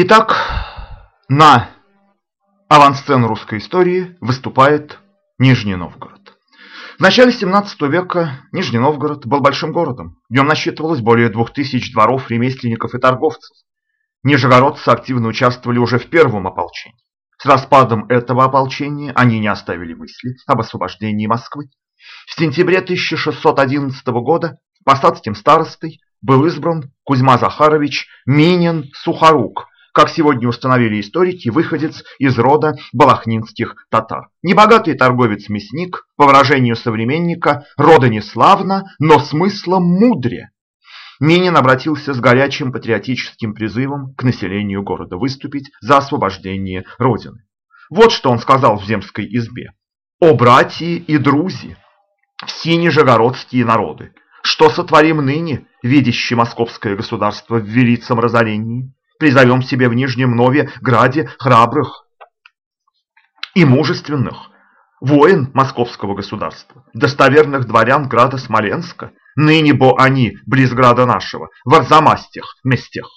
Итак, на авансцену русской истории выступает Нижний Новгород. В начале 17 века Нижний Новгород был большим городом. В нем насчитывалось более 2000 дворов, ремесленников и торговцев. Нижегородцы активно участвовали уже в первом ополчении. С распадом этого ополчения они не оставили мысли об освобождении Москвы. В сентябре 1611 года посадским старостой был избран Кузьма Захарович Минин Сухорук, как сегодня установили историки, выходец из рода балахнинских татар. Небогатый торговец-мясник, по выражению современника, рода не славно, но смыслом мудре. Минин обратился с горячим патриотическим призывом к населению города выступить за освобождение Родины. Вот что он сказал в земской избе. «О, братья и друзи, все нижегородские народы, что сотворим ныне, видящий московское государство в велицем разорении? Призовем себе в Нижнем Нове Граде храбрых и мужественных воин московского государства, достоверных дворян града Смоленска, ныне бо они близ града нашего, в Арзамастях местях.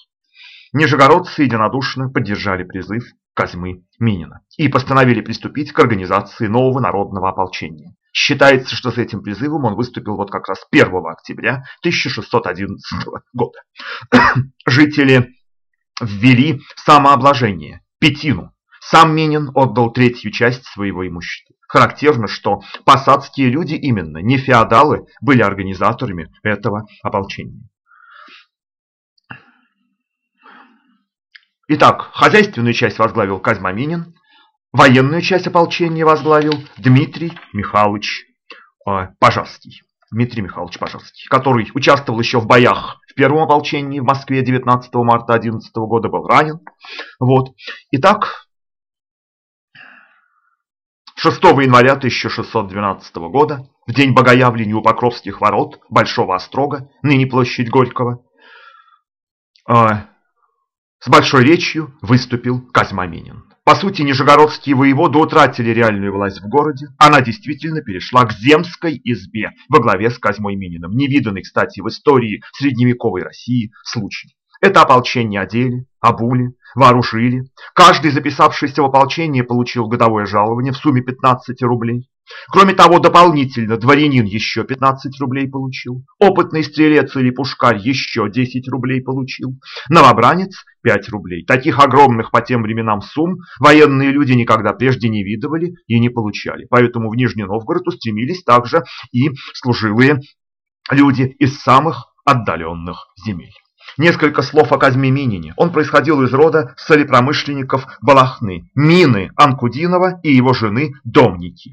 Нижегородцы единодушно поддержали призыв Козьмы Минина и постановили приступить к организации нового народного ополчения. Считается, что с этим призывом он выступил вот как раз 1 октября 1611 года. Жители ввели самообложение, пятину. Сам Минин отдал третью часть своего имущества. Характерно, что посадские люди именно, не феодалы, были организаторами этого ополчения. Итак, хозяйственную часть возглавил Козьма Минин, военную часть ополчения возглавил Дмитрий Михайлович э, Пожарский. Дмитрий Михайлович Пожарский, который участвовал еще в боях в первом ополчении в Москве 19 марта 11 года, был ранен. Вот. Итак, 6 января 1612 года, в день богоявления у Покровских ворот Большого Острога, ныне площадь Горького, э, с большой речью выступил Козьма Минин. По сути, нижегородские воеводы утратили реальную власть в городе. Она действительно перешла к земской избе во главе с Козьмой Мининым. Невиданный, кстати, в истории средневековой России случай. Это ополчение одели, обули, вооружили. Каждый записавшийся в ополчение получил годовое жалование в сумме 15 рублей. Кроме того, дополнительно дворянин еще 15 рублей получил, опытный стрелец или пушкарь еще 10 рублей получил, новобранец 5 рублей. Таких огромных по тем временам сумм военные люди никогда прежде не видывали и не получали. Поэтому в Нижний Новгород устремились также и служилые люди из самых отдаленных земель. Несколько слов о Казьме Минине. Он происходил из рода солепромышленников Балахны, Мины Анкудинова и его жены Домники.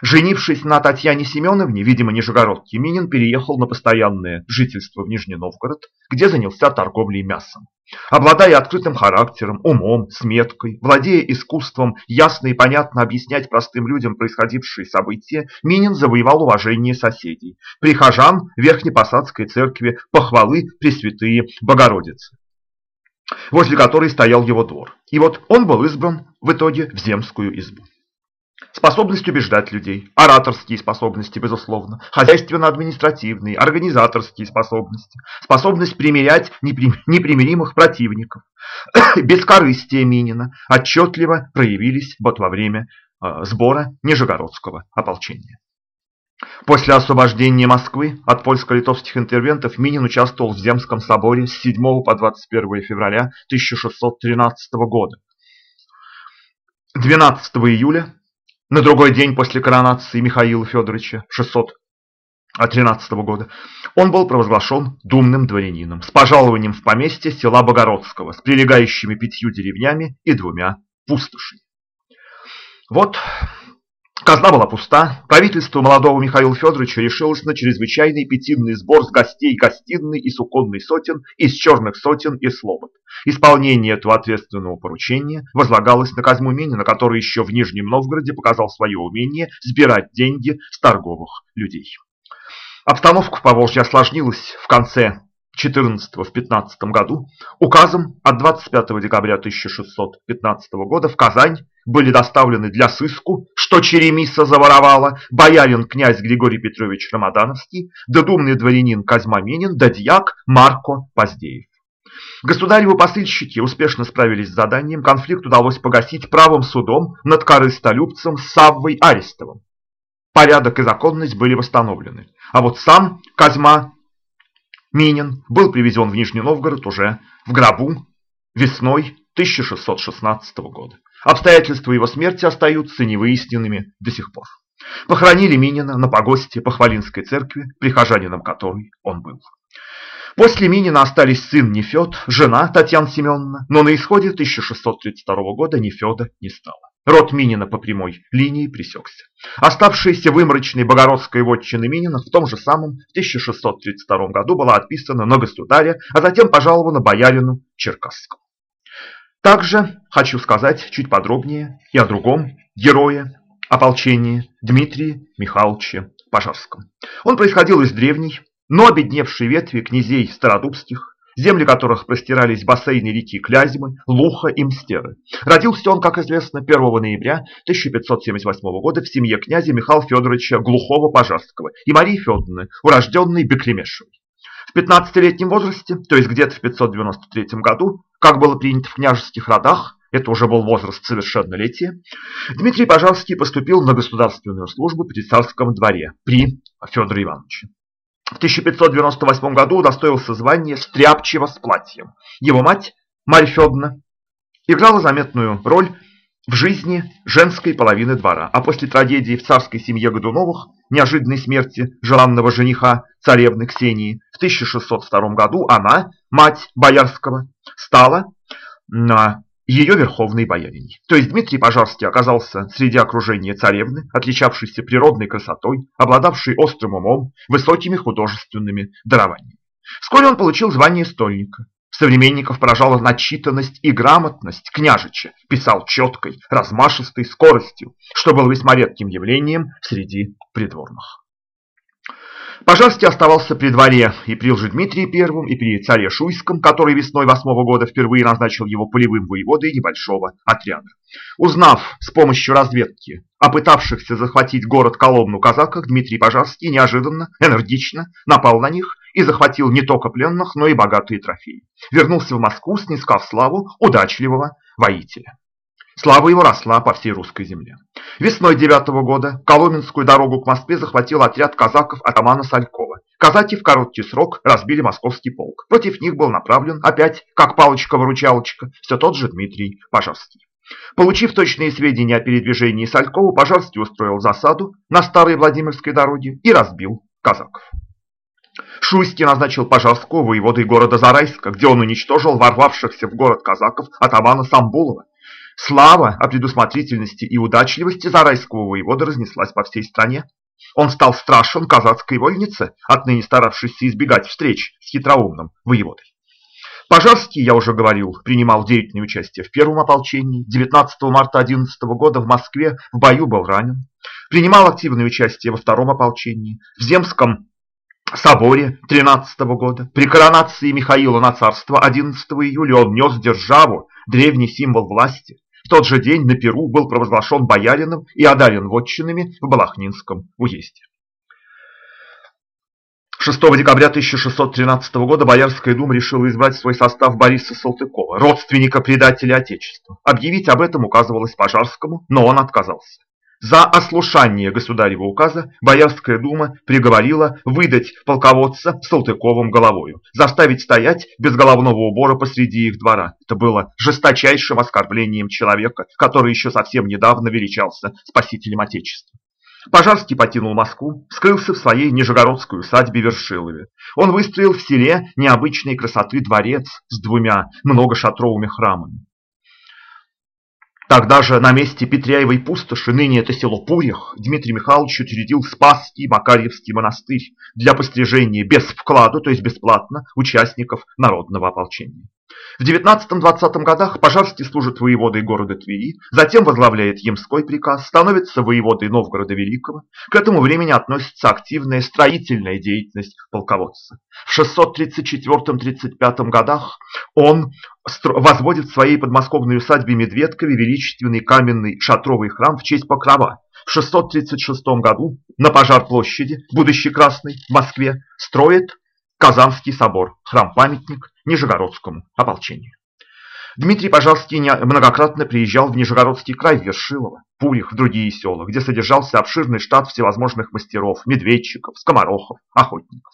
Женившись на Татьяне Семеновне, видимо, Нижегородский, Минин переехал на постоянное жительство в Нижний Новгород, где занялся торговлей мясом. Обладая открытым характером, умом, сметкой, владея искусством ясно и понятно объяснять простым людям происходившие события, Минин завоевал уважение соседей, прихожан Верхнепосадской церкви, похвалы Пресвятые Богородицы, возле которой стоял его двор. И вот он был избран в итоге в земскую избу. Способность убеждать людей, ораторские способности, безусловно, хозяйственно-административные, организаторские способности, способность примирять непримиримых противников, бескорыстие Минина. Отчетливо проявились вот во время э, сбора Нижегородского ополчения. После освобождения Москвы от польско-литовских интервентов Минин участвовал в Земском соборе с 7 по 21 февраля 1613 года. 12 июля на другой день после коронации Михаила Федоровича 613 года он был провозглашен думным дворянином с пожалованием в поместье села Богородского с прилегающими пятью деревнями и двумя пустошами. Вот Казна была пуста. Правительство молодого Михаила Федоровича решилось на чрезвычайный пятинный сбор с гостей гостиной и суконной сотен, из черных сотен и слобод. Исполнение этого ответственного поручения возлагалось на Козьму Минина, который еще в Нижнем Новгороде показал свое умение сбирать деньги с торговых людей. Обстановка в Поволжье осложнилась в конце 14 в 15 году указом от 25 декабря 1615 года в Казань были доставлены для сыску, что Черемиса заворовала, боярин князь Григорий Петрович Рамадановский, да думный дворянин Козьма Минин, да дьяк Марко Поздеев. Государевы посыльщики успешно справились с заданием, конфликт удалось погасить правым судом над корыстолюбцем Саввой Арестовым. Порядок и законность были восстановлены, а вот сам Козьма Минин был привезен в Нижний Новгород уже в гробу весной 1616 года. Обстоятельства его смерти остаются невыясненными до сих пор. Похоронили Минина на погосте Похвалинской церкви, прихожанином которой он был. После Минина остались сын Нефед, жена Татьяна Семеновна, но на исходе 1632 года Нефеда не стало. Род Минина по прямой линии пресекся. Оставшаяся выморочной богородской вотчины Минина в том же самом 1632 году была отписана на государя, а затем пожалована боярину Черкасскому. Также хочу сказать чуть подробнее и о другом герое ополчения Дмитрии Михайловиче Пожарском. Он происходил из древней, но обедневшей ветви князей Стародубских, земли которых простирались бассейны реки Клязьмы, Луха и Мстеры. Родился он, как известно, 1 ноября 1578 года в семье князя Михаила Федоровича Глухого-Пожарского и Марии Федоровны, урожденной Беклемешевой. В 15-летнем возрасте, то есть где-то в 593 году, как было принято в княжеских родах, это уже был возраст совершеннолетия, Дмитрий Пожарский поступил на государственную службу при царском дворе при Федоре Ивановиче. В 1598 году удостоился звания стряпчего с платьем. Его мать, Марья Федоровна, играла заметную роль в жизни женской половины двора, а после трагедии в царской семье Годуновых, неожиданной смерти желанного жениха царевны Ксении, в 1602 году она, мать Боярского, стала ее верховной бояриней. То есть Дмитрий Пожарский оказался среди окружения царевны, отличавшейся природной красотой, обладавшей острым умом, высокими художественными дарованиями. Вскоре он получил звание стольника. Современников поражала начитанность и грамотность княжича, писал четкой, размашистой скоростью, что было весьма редким явлением среди придворных. Пожарский оставался при дворе и при Лжедмитрии I, и при царе Шуйском, который весной восьмого года впервые назначил его полевым воеводой небольшого отряда. Узнав с помощью разведки о пытавшихся захватить город Коломну казаках, Дмитрий Пожарский неожиданно, энергично напал на них и захватил не только пленных, но и богатые трофеи. Вернулся в Москву, снискав славу удачливого воителя. Слава его росла по всей русской земле. Весной девятого года Коломенскую дорогу к Москве захватил отряд казаков атамана Салькова. Казаки в короткий срок разбили московский полк. Против них был направлен опять, как палочка-выручалочка, все тот же Дмитрий Пожарский. Получив точные сведения о передвижении Салькова, Пожарский устроил засаду на старой Владимирской дороге и разбил казаков. Шуйский назначил Пожарского воеводой города Зарайска, где он уничтожил ворвавшихся в город казаков атамана Самбулова Слава о предусмотрительности и удачливости Зарайского воевода разнеслась по всей стране. Он стал страшен казацкой вольнице, отныне старавшейся избегать встреч с хитроумным воеводой. Пожарский, я уже говорил, принимал деятельное участие в первом ополчении. 19 марта 11 года в Москве в бою был ранен. Принимал активное участие во втором ополчении. В Земском соборе 13 года. При коронации Михаила на царство 11 июля он нес державу, древний символ власти. В тот же день на Перу был провозглашен боярином и одарен вотчинами в Балахнинском уезде. 6 декабря 1613 года Боярская дума решила избрать в свой состав Бориса Салтыкова, родственника предателя Отечества. Объявить об этом указывалось Пожарскому, но он отказался. За ослушание государева указа Боярская дума приговорила выдать полководца Салтыковым головою, заставить стоять без головного убора посреди их двора. Это было жесточайшим оскорблением человека, который еще совсем недавно величался спасителем Отечества. Пожарский покинул Москву, скрылся в своей нижегородской усадьбе Вершилове. Он выстроил в селе необычной красоты дворец с двумя многошатровыми храмами. Тогда же на месте Петряевой пустоши, ныне это село Пурях, Дмитрий Михайлович учредил Спасский Макарьевский монастырь для пострижения без вклада, то есть бесплатно, участников народного ополчения. В 19-20 годах Пожарский служит воеводой города Твери, затем возглавляет Емской приказ, становится воеводой Новгорода Великого. К этому времени относится активная строительная деятельность полководца. В 634-35 годах он возводит в своей подмосковной усадьбе Медведкове величественный каменный шатровый храм в честь Покрова. В 636 году на пожар площади, будущей Красной, в Москве, строит Казанский собор, храм-памятник Нижегородскому ополчению. Дмитрий Пожарский многократно приезжал в Нижегородский край, в Вершилово, Пулих, в другие села, где содержался обширный штат всевозможных мастеров, медведчиков, скоморохов, охотников.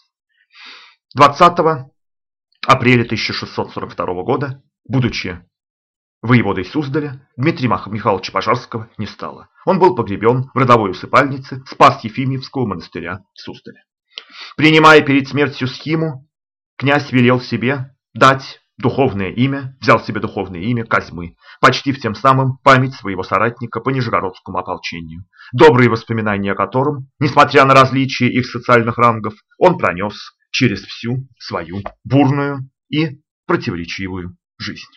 20 апреля 1642 года, будучи воеводой Суздаля, Дмитрия Михайловича Пожарского не стало. Он был погребен в родовой усыпальнице Спас-Ефимьевского монастыря Суздаля. Принимая перед смертью схиму, князь велел себе дать духовное имя, взял себе духовное имя Козьмы, почтив тем самым память своего соратника по Нижегородскому ополчению, добрые воспоминания о котором, несмотря на различия их социальных рангов, он пронес через всю свою бурную и противоречивую жизнь.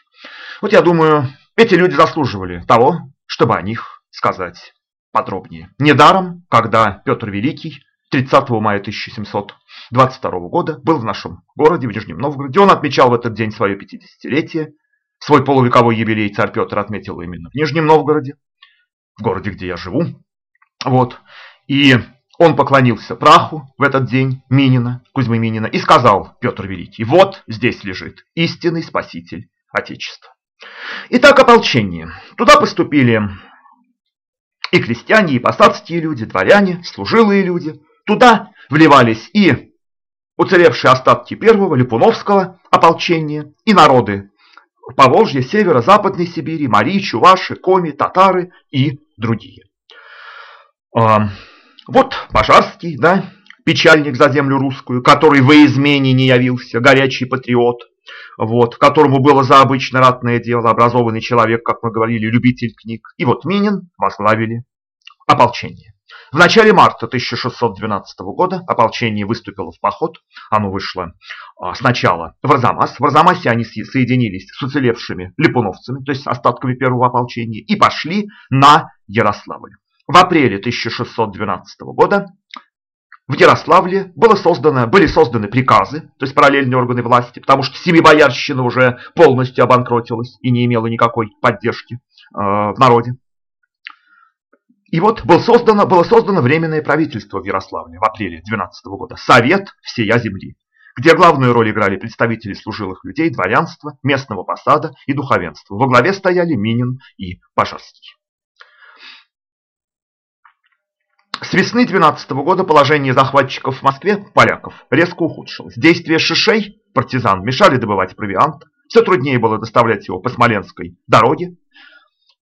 Вот я думаю, эти люди заслуживали того, чтобы о них сказать подробнее. Недаром, когда Петр Великий 30 мая 1722 года был в нашем городе, в Нижнем Новгороде. Он отмечал в этот день свое 50-летие. Свой полувековой юбилей царь Петр отметил именно в Нижнем Новгороде, в городе, где я живу. Вот. И он поклонился праху в этот день Минина, Кузьмы Минина, и сказал Петр Великий, вот здесь лежит истинный спаситель Отечества. Итак, ополчение. Туда поступили и крестьяне, и посадские люди, дворяне, служилые люди. Туда вливались и уцелевшие остатки первого Липуновского ополчения, и народы Поволжья, Севера, Западной Сибири, Мари, Чуваши, Коми, татары и другие. А, вот Пожарский, да, печальник за землю русскую, который во измене не явился, горячий патриот, вот, которому было за обычное ратное дело, образованный человек, как мы говорили, любитель книг. И вот Минин возглавили ополчение. В начале марта 1612 года ополчение выступило в поход. Оно вышло а, сначала в Арзамас. В Арзамасе они соединились с уцелевшими липуновцами, то есть остатками первого ополчения, и пошли на Ярославль. В апреле 1612 года в Ярославле было создано, были созданы приказы, то есть параллельные органы власти, потому что Семибоярщина уже полностью обанкротилась и не имела никакой поддержки э, в народе. И вот было создано, было создано Временное правительство в Ярославле в апреле 12 года, Совет всея земли, где главную роль играли представители служилых людей, дворянства, местного посада и духовенства. Во главе стояли Минин и Пожарский. С весны 12 года положение захватчиков в Москве, поляков, резко ухудшилось. Действия шишей, партизан, мешали добывать провиант, все труднее было доставлять его по Смоленской дороге,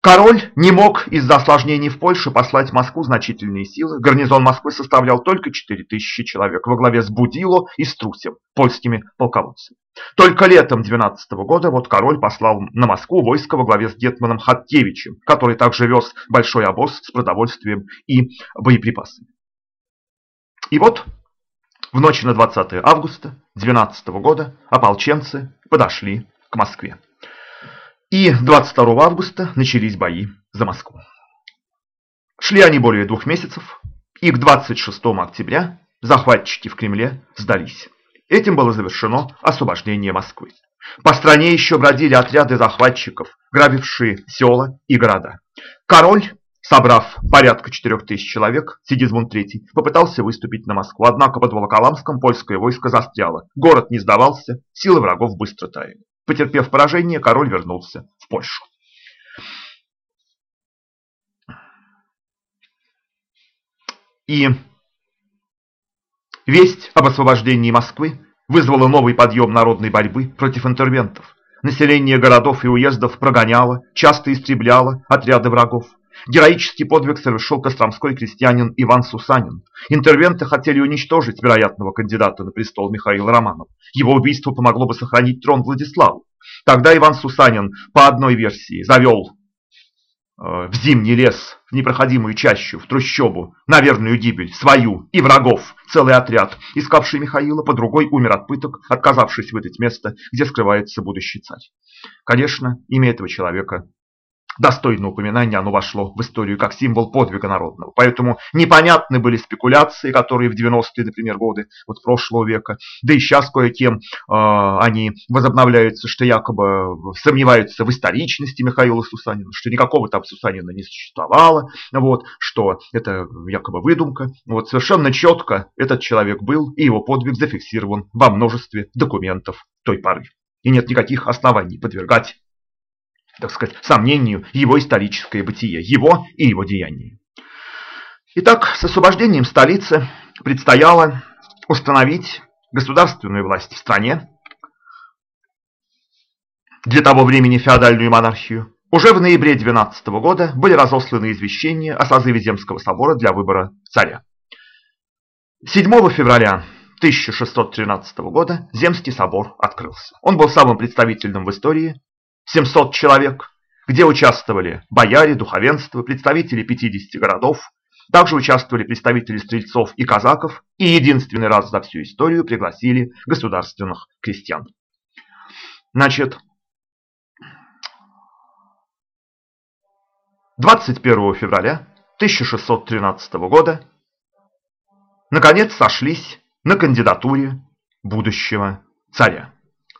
Король не мог из-за осложнений в Польше послать в Москву значительные силы. Гарнизон Москвы составлял только 4000 человек во главе с Будило и Струсем, польскими полководцами. Только летом 12 года вот король послал на Москву войско во главе с Гетманом Хаткевичем, который также вез большой обоз с продовольствием и боеприпасами. И вот в ночь на 20 августа 12 года ополченцы подошли к Москве. И 22 августа начались бои за Москву. Шли они более двух месяцев, и к 26 октября захватчики в Кремле сдались. Этим было завершено освобождение Москвы. По стране еще бродили отряды захватчиков, грабившие села и города. Король, собрав порядка 4000 человек, Сигизмунд III, попытался выступить на Москву, однако под Волоколамском польское войско застряло. Город не сдавался, силы врагов быстро таяли. Потерпев поражение, король вернулся в Польшу. И весть об освобождении Москвы вызвала новый подъем народной борьбы против интервентов. Население городов и уездов прогоняло, часто истребляло отряды врагов. Героический подвиг совершил костромской крестьянин Иван Сусанин. Интервенты хотели уничтожить вероятного кандидата на престол Михаила Романова. Его убийство помогло бы сохранить трон Владиславу. Тогда Иван Сусанин, по одной версии, завел э, в зимний лес, в непроходимую чащу, в трущобу, на верную гибель, свою и врагов, целый отряд, искавший Михаила, по другой умер от пыток, отказавшись выдать место, где скрывается будущий царь. Конечно, имя этого человека достойно упоминания, оно вошло в историю как символ подвига народного. Поэтому непонятны были спекуляции, которые в 90-е, например, годы вот прошлого века, да и сейчас кое-кем э, они возобновляются, что якобы сомневаются в историчности Михаила Сусанина, что никакого там Сусанина не существовало, вот, что это якобы выдумка. Вот совершенно четко этот человек был, и его подвиг зафиксирован во множестве документов той поры. И нет никаких оснований подвергать так сказать, сомнению его историческое бытие, его и его деяния. Итак, с освобождением столицы предстояло установить государственную власть в стране, для того времени феодальную монархию. Уже в ноябре 12 года были разосланы извещения о созыве Земского собора для выбора царя. 7 февраля 1613 года Земский собор открылся. Он был самым представительным в истории 700 человек, где участвовали бояре, духовенство, представители 50 городов, также участвовали представители стрельцов и казаков и единственный раз за всю историю пригласили государственных крестьян. Значит, 21 февраля 1613 года наконец сошлись на кандидатуре будущего царя.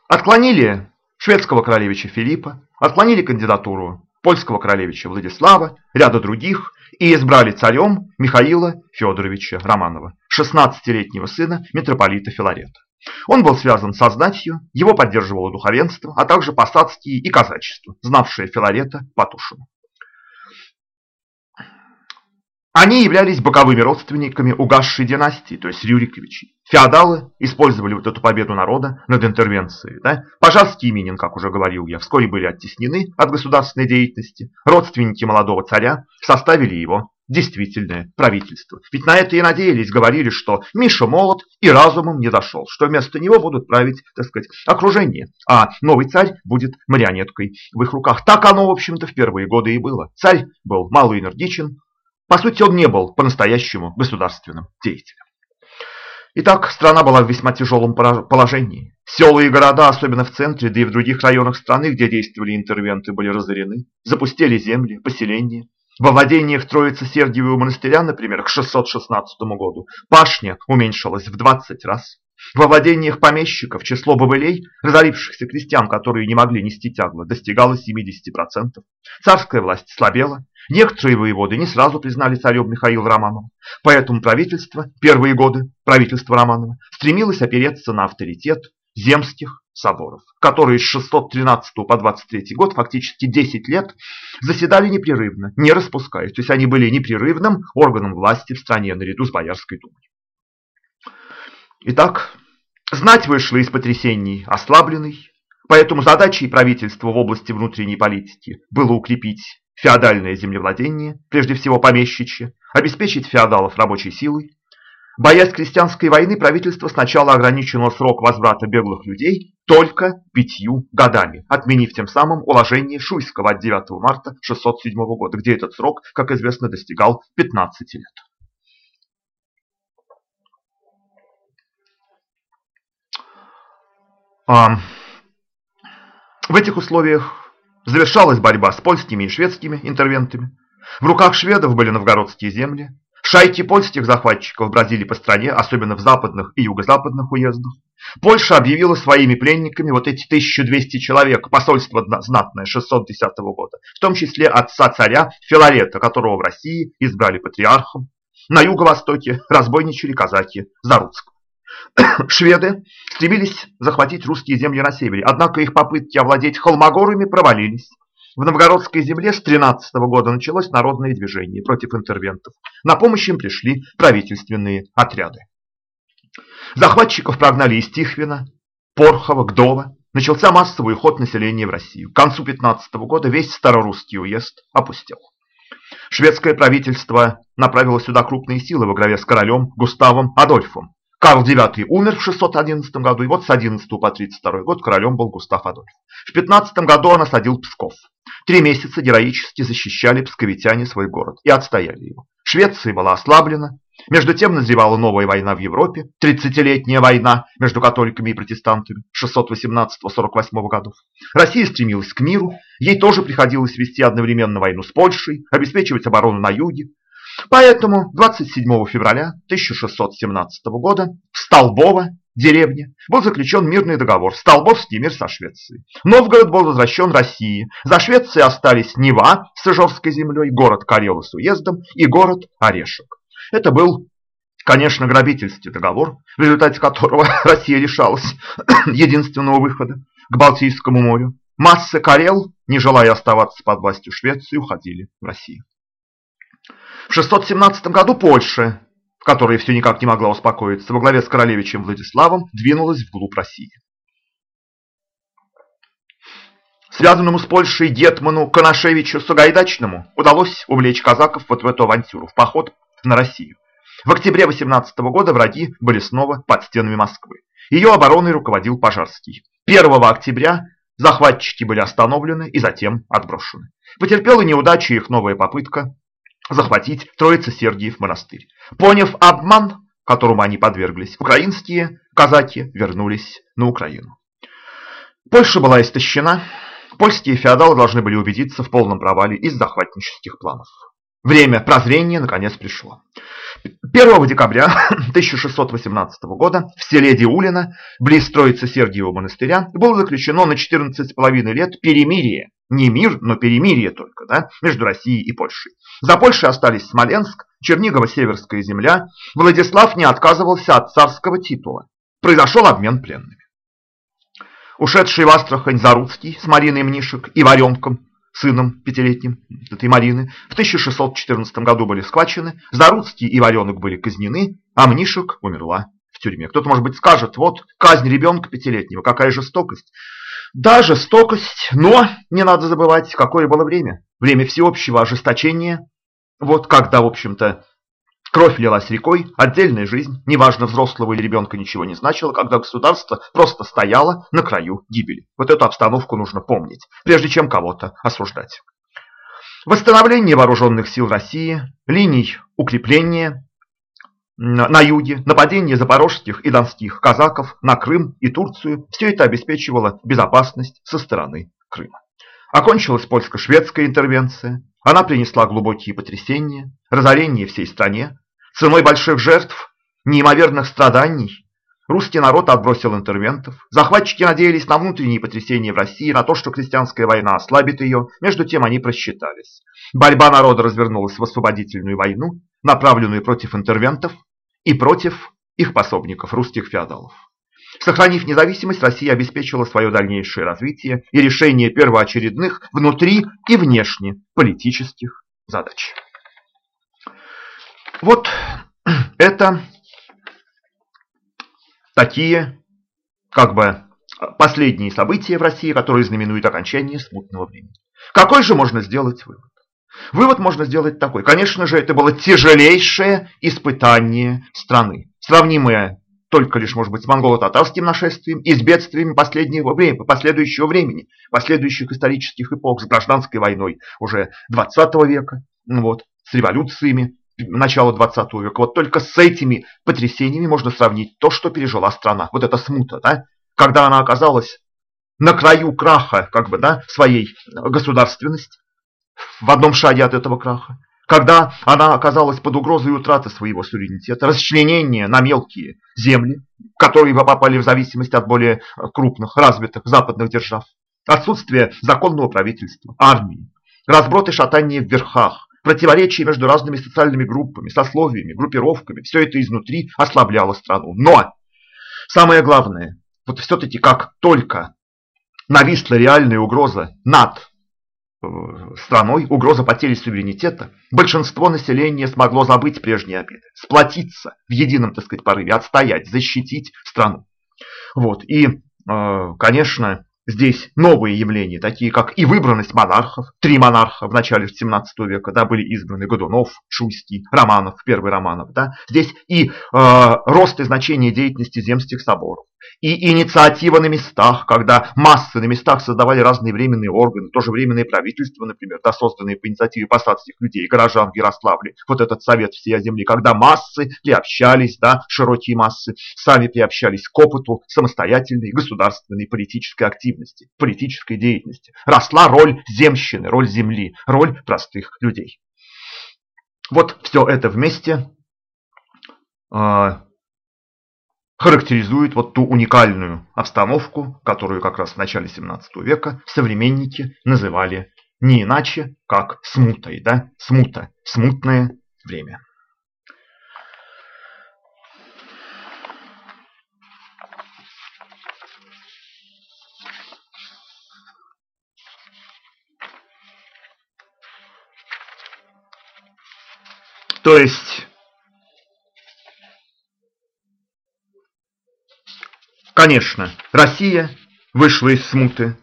Отклонили шведского королевича Филиппа, отклонили кандидатуру польского королевича Владислава, ряда других, и избрали царем Михаила Федоровича Романова, 16-летнего сына митрополита Филарета. Он был связан со знатью, его поддерживало духовенство, а также посадские и казачество, знавшие Филарета по. Они являлись боковыми родственниками угасшей династии, то есть Рюриковичей. Феодалы использовали вот эту победу народа над интервенцией. Да? Пожарский и Минин, как уже говорил я, вскоре были оттеснены от государственной деятельности. Родственники молодого царя составили его действительное правительство. Ведь на это и надеялись, говорили, что Миша молод и разумом не дошел, что вместо него будут править, так сказать, окружение, а новый царь будет марионеткой в их руках. Так оно, в общем-то, в первые годы и было. Царь был малоэнергичен, по сути, он не был по-настоящему государственным деятелем. Итак, страна была в весьма тяжелом положении. Села и города, особенно в центре, да и в других районах страны, где действовали интервенты, были разорены. Запустили земли, поселения. Во владениях Троицы Сергиевого монастыря, например, к 616 году, пашня уменьшилась в 20 раз. Во владениях помещиков число бобылей, разорившихся крестьян, которые не могли нести тягло, достигало 70%. Царская власть слабела, Некоторые воеводы не сразу признали царем Михаила Романова, поэтому правительство, первые годы правительства Романова, стремилось опереться на авторитет земских соборов, которые с 613 по 23 год, фактически 10 лет, заседали непрерывно, не распускаясь. То есть они были непрерывным органом власти в стране наряду с Боярской думой. Итак, знать вышла из потрясений ослабленной, поэтому задачей правительства в области внутренней политики было укрепить феодальное землевладение, прежде всего помещичье, обеспечить феодалов рабочей силой. Боясь крестьянской войны, правительство сначала ограничило срок возврата беглых людей только пятью годами, отменив тем самым уложение Шуйского от 9 марта 607 года, где этот срок, как известно, достигал 15 лет. В этих условиях Завершалась борьба с польскими и шведскими интервентами. В руках шведов были новгородские земли. Шайки польских захватчиков бродили по стране, особенно в западных и юго-западных уездах. Польша объявила своими пленниками вот эти 1200 человек, посольство знатное 610 года, в том числе отца царя Филарета, которого в России избрали патриархом. На юго-востоке разбойничали казаки Заруцкого. Шведы стремились захватить русские земли на севере, однако их попытки овладеть холмогорами провалились. В новгородской земле с 13 года началось народное движение против интервентов. На помощь им пришли правительственные отряды. Захватчиков прогнали из Тихвина, Порхова, Гдова. Начался массовый уход населения в Россию. К концу 15 года весь старорусский уезд опустел. Шведское правительство направило сюда крупные силы во главе с королем Густавом Адольфом. Карл IX умер в 611 году, и вот с 11 по 32 год королем был Густав Адольф. В 15 году он осадил Псков. Три месяца героически защищали псковитяне свой город и отстояли его. Швеция была ослаблена, Между тем назревала новая война в Европе, 30-летняя война между католиками и протестантами 618-48 годов. Россия стремилась к миру, ей тоже приходилось вести одновременно войну с Польшей, обеспечивать оборону на юге. Поэтому 27 февраля 1617 года в Столбово, деревне, был заключен мирный договор Столбовский мир со Швецией. Новгород был возвращен России. За Швецией остались Нева с Ижорской землей, город Карелы с уездом и город Орешек. Это был, конечно, грабительский договор, в результате которого Россия лишалась единственного выхода к Балтийскому морю. Массы Карел, не желая оставаться под властью Швеции, уходили в Россию. В 617 году Польша, которая все никак не могла успокоиться, во главе с королевичем Владиславом двинулась вглубь России. Связанному с Польшей Гетману Коношевичу Сагайдачному удалось увлечь казаков вот в эту авантюру, в поход на Россию. В октябре 18 года враги были снова под стенами Москвы. Ее обороной руководил Пожарский. 1 октября захватчики были остановлены и затем отброшены. Потерпела неудачу их новая попытка захватить Троице-Сергиев монастырь. Поняв обман, которому они подверглись, украинские казаки вернулись на Украину. Польша была истощена, польские феодалы должны были убедиться в полном провале из захватнических планов. Время прозрения наконец пришло. 1 декабря 1618 года в селе Диулино, близ Троицы Сергиева монастыря, было заключено на 14,5 лет перемирие. Не мир, но перемирие только, да, между Россией и Польшей. За Польшей остались Смоленск, Чернигово-Северская земля. Владислав не отказывался от царского титула. Произошел обмен пленными. Ушедший в Астрахань Заруцкий с Мариной Мнишек и Варенком сыном пятилетним этой Марины, в 1614 году были схвачены, Заруцкий и Варенок были казнены, а Мнишек умерла в тюрьме. Кто-то, может быть, скажет, вот казнь ребенка пятилетнего, какая жестокость. Да, жестокость, но не надо забывать, какое было время. Время всеобщего ожесточения, вот когда, в общем-то, Кровь лилась рекой, отдельная жизнь, неважно взрослого или ребенка, ничего не значило, когда государство просто стояло на краю гибели. Вот эту обстановку нужно помнить, прежде чем кого-то осуждать. Восстановление вооруженных сил России, линий укрепления на юге, нападение запорожских и донских казаков на Крым и Турцию – все это обеспечивало безопасность со стороны Крыма. Окончилась польско-шведская интервенция, она принесла глубокие потрясения, разорение всей стране, Ценой больших жертв, неимоверных страданий, русский народ отбросил интервентов. Захватчики надеялись на внутренние потрясения в России, на то, что крестьянская война ослабит ее. Между тем они просчитались. Борьба народа развернулась в освободительную войну, направленную против интервентов и против их пособников, русских феодалов. Сохранив независимость, Россия обеспечила свое дальнейшее развитие и решение первоочередных внутри и внешне политических задач. Вот это такие, как бы, последние события в России, которые знаменуют окончание смутного времени. Какой же можно сделать вывод? Вывод можно сделать такой. Конечно же, это было тяжелейшее испытание страны, сравнимое только лишь, может быть, с монголо-татарским нашествием и с бедствиями последнего времени, последующего времени, последующих исторических эпох, с гражданской войной уже 20 века, вот, с революциями начала 20 века. Вот только с этими потрясениями можно сравнить то, что пережила страна. Вот эта смута, да? когда она оказалась на краю краха как бы, да, своей государственности, в одном шаге от этого краха. Когда она оказалась под угрозой утраты своего суверенитета, расчленения на мелкие земли, которые попали в зависимость от более крупных, развитых западных держав, отсутствие законного правительства, армии, разброд и шатание в верхах, противоречия между разными социальными группами, сословиями, группировками, все это изнутри ослабляло страну. Но самое главное, вот все-таки как только нависла реальная угроза над э, страной, угроза потери суверенитета, большинство населения смогло забыть прежние обиды, сплотиться в едином, так сказать, порыве, отстоять, защитить страну. Вот. И, э, конечно, здесь новые явления, такие как и выбранность монархов. Три монарха в начале 17 века да, были избраны Годунов, Шуйский, Романов, первый Романов. Да. Здесь и э, рост и значение деятельности земских соборов, и инициатива на местах, когда массы на местах создавали разные временные органы, тоже временные правительства, например, да, созданные по инициативе посадских людей, горожан в Ярославле, вот этот совет всей земли, когда массы приобщались, да, широкие массы, сами приобщались к опыту самостоятельной государственной политической активности, политической деятельности. Росла роль земщины, роль земли, роль простых людей. Вот все это вместе а, характеризует вот ту уникальную обстановку, которую как раз в начале 17 века современники называли не иначе, как смутой. Да? Смута, смутное время. То есть Конечно, Россия вышла из смуты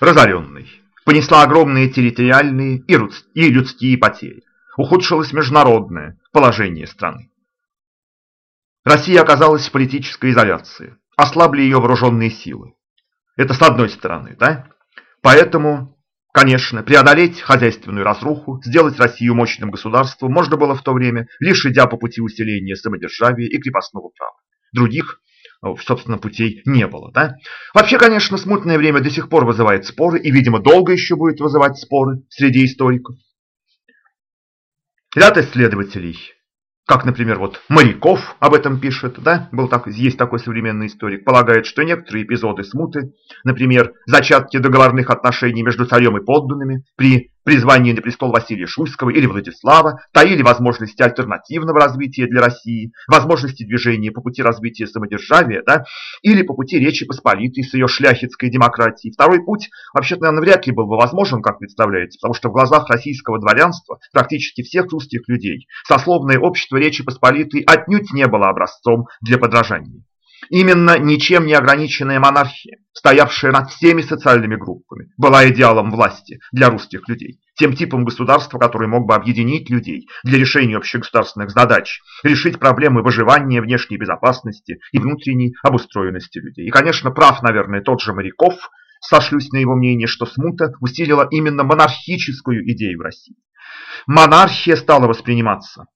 разоренной, понесла огромные территориальные и людские потери, ухудшилось международное положение страны. Россия оказалась в политической изоляции, ослабли ее вооруженные силы. Это с одной стороны, да? Поэтому, конечно, преодолеть хозяйственную разруху, сделать Россию мощным государством можно было в то время, лишь идя по пути усиления самодержавия и крепостного права. Других Э, собственно, путей не было. Да? Вообще, конечно, смутное время до сих пор вызывает споры, и, видимо, долго еще будет вызывать споры среди историков. Ряд исследователей как, например, вот Моряков об этом пишет, да, был так, есть такой современный историк, полагает, что некоторые эпизоды смуты, например, зачатки договорных отношений между царем и подданными при призвании на престол Василия Шуйского или Владислава, таили возможности альтернативного развития для России, возможности движения по пути развития самодержавия, да, или по пути Речи Посполитой с ее шляхетской демократией. Второй путь, вообще-то, наверное, вряд ли был бы возможен, как представляется, потому что в глазах российского дворянства, практически всех русских людей, сословное общество Речи Посполитой отнюдь не было образцом для подражания. Именно ничем не ограниченная монархия, стоявшая над всеми социальными группами, была идеалом власти для русских людей, тем типом государства, который мог бы объединить людей для решения общегосударственных задач, решить проблемы выживания, внешней безопасности и внутренней обустроенности людей. И, конечно, прав, наверное, тот же Моряков, сошлюсь на его мнение, что смута усилила именно монархическую идею в России. Монархия стала восприниматься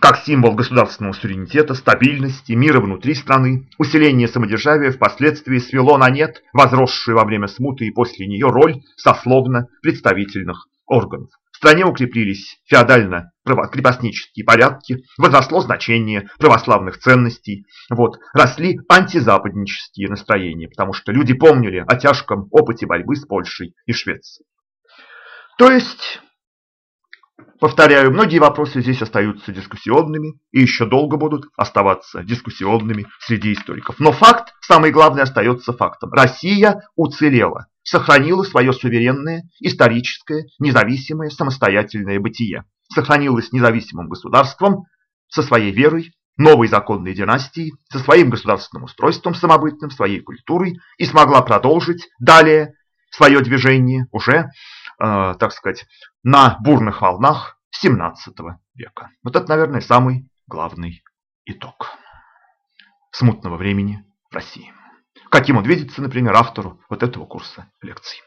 как символ государственного суверенитета, стабильности, мира внутри страны, усиление самодержавия впоследствии свело на нет возросшую во время смуты и после нее роль сословно-представительных органов. В стране укрепились феодально-крепостнические порядки, возросло значение православных ценностей, вот, росли антизападнические настроения, потому что люди помнили о тяжком опыте борьбы с Польшей и Швецией. То есть Повторяю, многие вопросы здесь остаются дискуссионными и еще долго будут оставаться дискуссионными среди историков. Но факт, самый главный, остается фактом. Россия уцелела, сохранила свое суверенное, историческое, независимое, самостоятельное бытие. Сохранилась независимым государством со своей верой, новой законной династией, со своим государственным устройством самобытным, своей культурой и смогла продолжить далее свое движение уже так сказать, на бурных волнах 17 века. Вот это, наверное, самый главный итог смутного времени в России. Каким он видится, например, автору вот этого курса лекций.